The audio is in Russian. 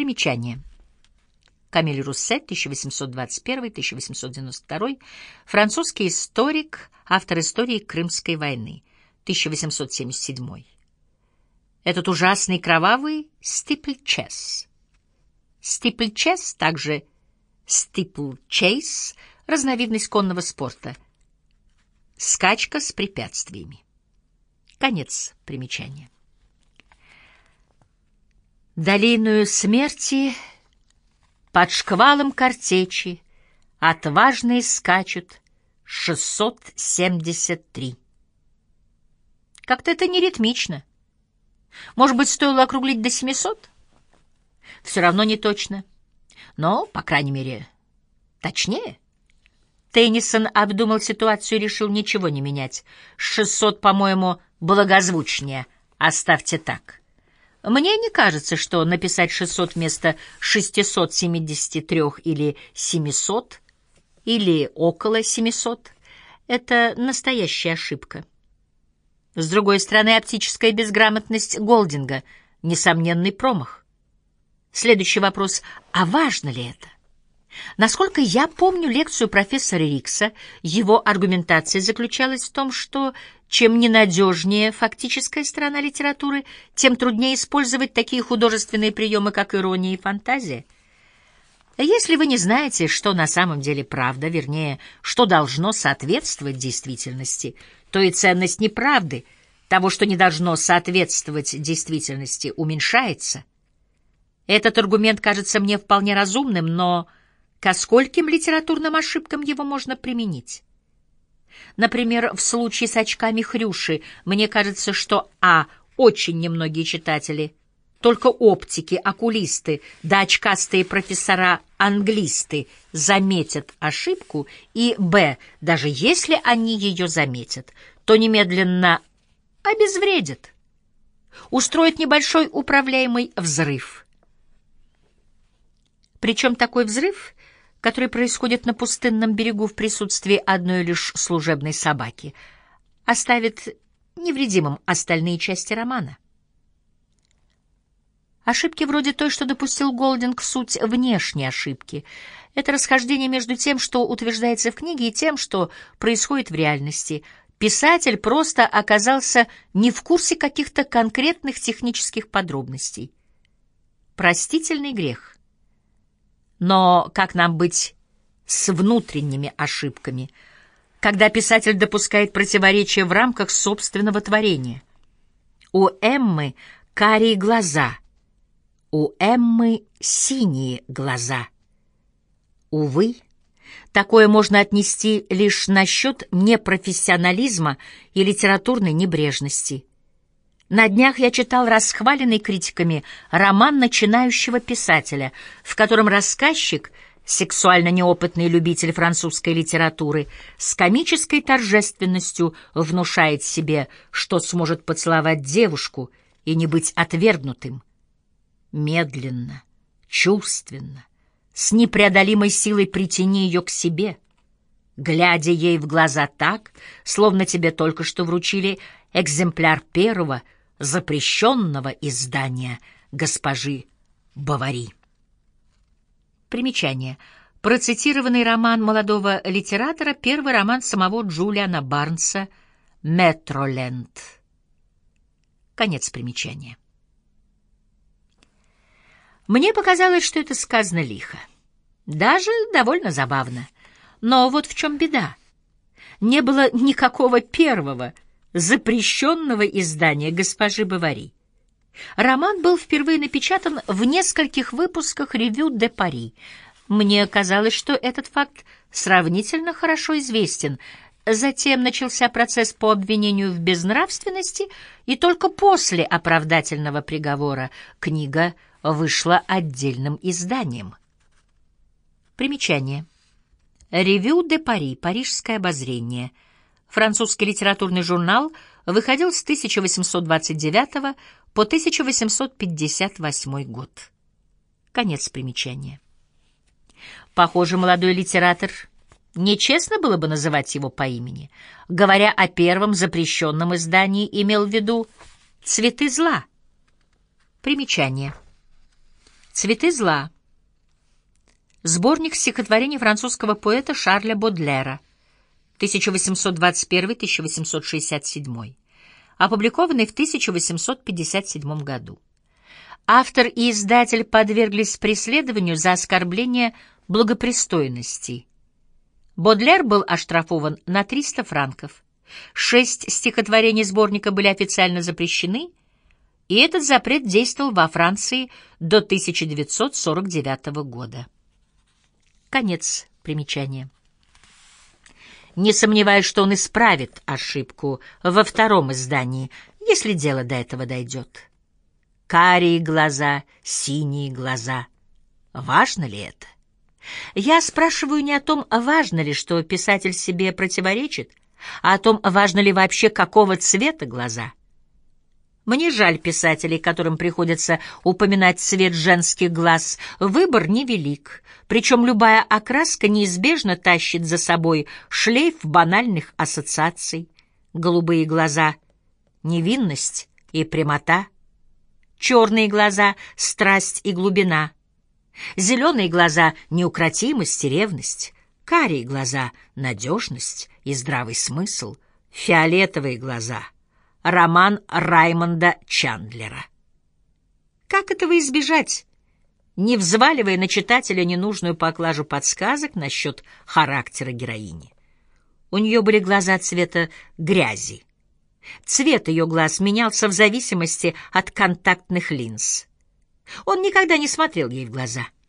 Примечание. Камиль Руссет, 1821-1892, французский историк, автор истории Крымской войны, 1877. Этот ужасный кровавый стипльчес. Стипльчес, также стиплчейс, разновидность конного спорта. Скачка с препятствиями. Конец примечания. Долиную смерти под шквалом картечи отважные скачут 673. Как-то это не ритмично. Может быть, стоило округлить до 700? Все равно не точно. Но, по крайней мере, точнее. Теннисон обдумал ситуацию и решил ничего не менять. 600, по-моему, благозвучнее. Оставьте так. Мне не кажется, что написать 600 вместо 673 или 700 или около 700 — это настоящая ошибка. С другой стороны, оптическая безграмотность Голдинга — несомненный промах. Следующий вопрос — а важно ли это? Насколько я помню лекцию профессора Рикса, его аргументация заключалась в том, что чем ненадежнее фактическая сторона литературы, тем труднее использовать такие художественные приемы, как ирония и фантазия. Если вы не знаете, что на самом деле правда, вернее, что должно соответствовать действительности, то и ценность неправды, того, что не должно соответствовать действительности, уменьшается. Этот аргумент кажется мне вполне разумным, но ко скольким литературным ошибкам его можно применить? Например, в случае с очками Хрюши, мне кажется, что а. очень немногие читатели, только оптики, окулисты да очкастые профессора-англисты заметят ошибку, и б. даже если они ее заметят, то немедленно обезвредят, устроят небольшой управляемый взрыв. Причем такой взрыв который происходит на пустынном берегу в присутствии одной лишь служебной собаки, оставит невредимым остальные части романа. Ошибки вроде той, что допустил Голдинг, суть внешней ошибки. Это расхождение между тем, что утверждается в книге, и тем, что происходит в реальности. Писатель просто оказался не в курсе каких-то конкретных технических подробностей. Простительный грех — но как нам быть с внутренними ошибками, когда писатель допускает противоречия в рамках собственного творения? У Эммы карие глаза, у Эммы синие глаза. Увы, такое можно отнести лишь насчет непрофессионализма и литературной небрежности – на днях я читал расхваленный критиками роман начинающего писателя, в котором рассказчик, сексуально неопытный любитель французской литературы, с комической торжественностью внушает себе, что сможет поцеловать девушку и не быть отвергнутым. Медленно, чувственно, с непреодолимой силой притяни ее к себе — глядя ей в глаза так, словно тебе только что вручили экземпляр первого — запрещенного издания госпожи Бавари. Примечание. Процитированный роман молодого литератора, первый роман самого Джулиана Барнса «Метроленд». Конец примечания. Мне показалось, что это сказано лихо. Даже довольно забавно. Но вот в чем беда. Не было никакого первого — запрещенного издания госпожи Бавари. Роман был впервые напечатан в нескольких выпусках «Ревю де Пари». Мне казалось, что этот факт сравнительно хорошо известен. Затем начался процесс по обвинению в безнравственности, и только после оправдательного приговора книга вышла отдельным изданием. Примечание. «Ревю де Пари. Парижское обозрение». Французский литературный журнал выходил с 1829 по 1858 год. Конец примечания. Похоже, молодой литератор нечестно было бы называть его по имени. Говоря о первом запрещенном издании, имел в виду «Цветы зла». Примечание. «Цветы зла». Сборник стихотворений французского поэта Шарля Бодлера, 1821-1867, опубликованный в 1857 году. Автор и издатель подверглись преследованию за оскорбление благопристойности. Бодлер был оштрафован на 300 франков. Шесть стихотворений сборника были официально запрещены, и этот запрет действовал во Франции до 1949 года. Конец примечания. Не сомневаюсь, что он исправит ошибку во втором издании, если дело до этого дойдет. Карие глаза, синие глаза. Важно ли это? Я спрашиваю не о том, важно ли, что писатель себе противоречит, а о том, важно ли вообще, какого цвета глаза — мне жаль писателей, которым приходится упоминать цвет женских глаз. Выбор невелик, причем любая окраска неизбежно тащит за собой шлейф банальных ассоциаций. Голубые глаза — невинность и прямота. Черные глаза — страсть и глубина. Зеленые глаза — неукротимость и ревность. Карие глаза — надежность и здравый смысл. Фиолетовые глаза — роман Раймонда Чандлера. Как этого избежать, не взваливая на читателя ненужную поклажу подсказок насчет характера героини? У нее были глаза цвета грязи. Цвет ее глаз менялся в зависимости от контактных линз. Он никогда не смотрел ей в глаза —